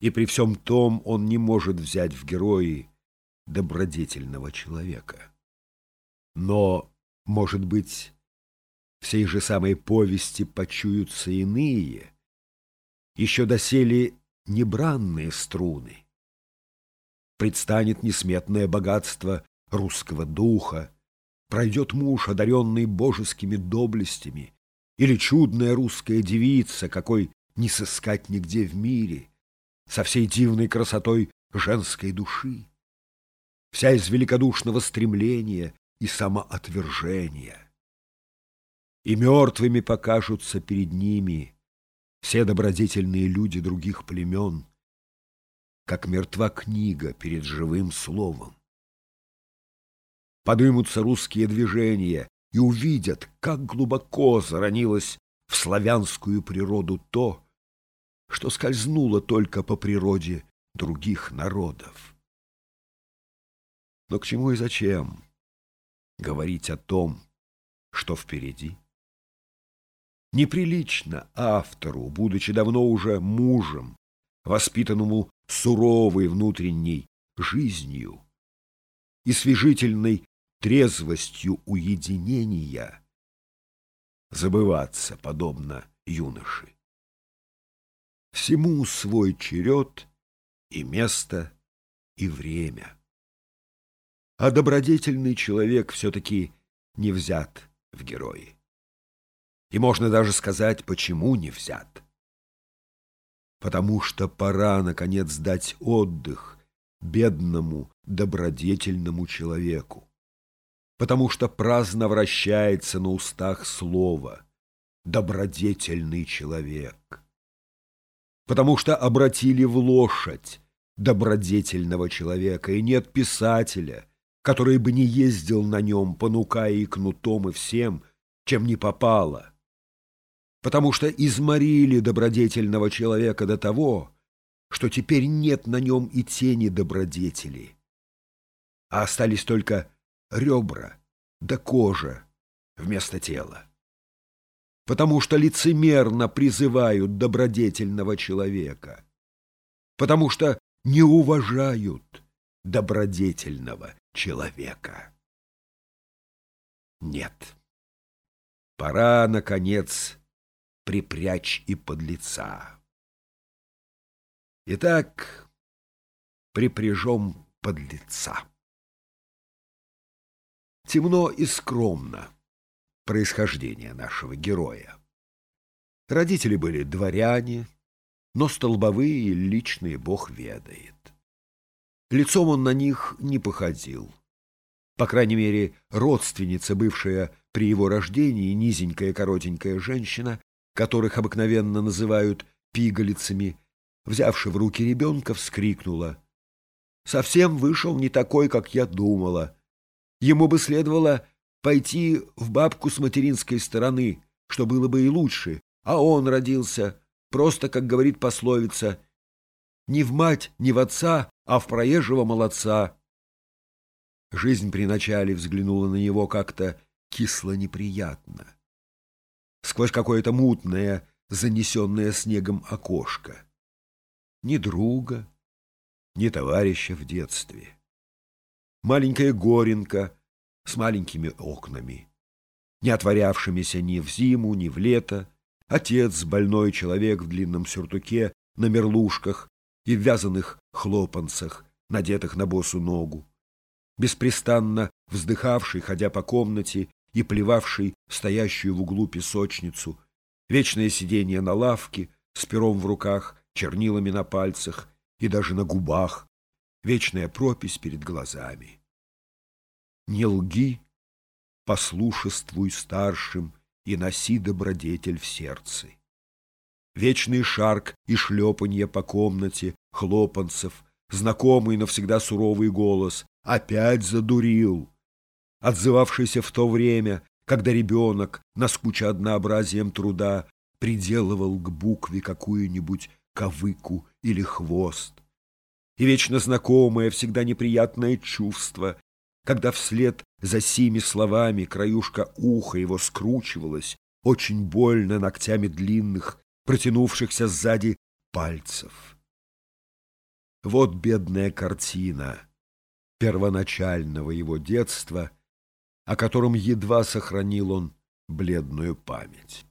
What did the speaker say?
и при всем том он не может взять в герои добродетельного человека. Но, может быть, в сей же самой повести почуются иные, еще доселе небранные струны. Предстанет несметное богатство русского духа, пройдет муж, одаренный божескими доблестями, или чудная русская девица, какой не сыскать нигде в мире, со всей дивной красотой женской души, вся из великодушного стремления и самоотвержения. И мертвыми покажутся перед ними все добродетельные люди других племен, как мертва книга перед живым словом. Подымутся русские движения и увидят, как глубоко заронилось в славянскую природу то, что скользнуло только по природе других народов. Но к чему и зачем говорить о том, что впереди? Неприлично автору, будучи давно уже мужем, воспитанному суровой внутренней жизнью и свежительной трезвостью уединения, забываться, подобно юноше. Всему свой черед и место, и время. А добродетельный человек все-таки не взят в герои. И можно даже сказать, почему не взят. Потому что пора, наконец, дать отдых бедному, добродетельному человеку. Потому что праздно вращается на устах слово «добродетельный человек» потому что обратили в лошадь добродетельного человека, и нет писателя, который бы не ездил на нем, понукая и кнутом, и всем, чем не попало, потому что изморили добродетельного человека до того, что теперь нет на нем и тени добродетели, а остались только ребра да кожа вместо тела потому что лицемерно призывают добродетельного человека, потому что не уважают добродетельного человека. Нет, пора, наконец, припрячь и подлеца. Итак, припряжем подлеца. Темно и скромно происхождения нашего героя. Родители были дворяне, но столбовые и личные бог ведает. Лицом он на них не походил. По крайней мере, родственница, бывшая при его рождении, низенькая коротенькая женщина, которых обыкновенно называют пигалицами, взявши в руки ребенка, вскрикнула. «Совсем вышел не такой, как я думала. Ему бы следовало пойти в бабку с материнской стороны, что было бы и лучше, а он родился, просто, как говорит пословица, не в мать, не в отца, а в проезжего молодца. Жизнь при начале взглянула на него как-то кисло-неприятно. Сквозь какое-то мутное, занесенное снегом окошко. Ни друга, ни товарища в детстве. Маленькая Горенка — с маленькими окнами, не отворявшимися ни в зиму, ни в лето, отец, больной человек в длинном сюртуке, на мерлушках и в вязаных хлопанцах, надетых на босу ногу, беспрестанно вздыхавший, ходя по комнате и плевавший стоящую в углу песочницу, вечное сидение на лавке с пером в руках, чернилами на пальцах и даже на губах, вечная пропись перед глазами. Не лги, послушествуй старшим и носи добродетель в сердце. Вечный шарк и шлепанье по комнате хлопанцев, знакомый навсегда суровый голос опять задурил, отзывавшийся в то время, когда ребенок, наскуча однообразием труда, приделывал к букве какую-нибудь ковыку или хвост. И вечно знакомое, всегда неприятное чувство, когда вслед за сими словами краюшка уха его скручивалась, очень больно ногтями длинных, протянувшихся сзади пальцев. Вот бедная картина первоначального его детства, о котором едва сохранил он бледную память.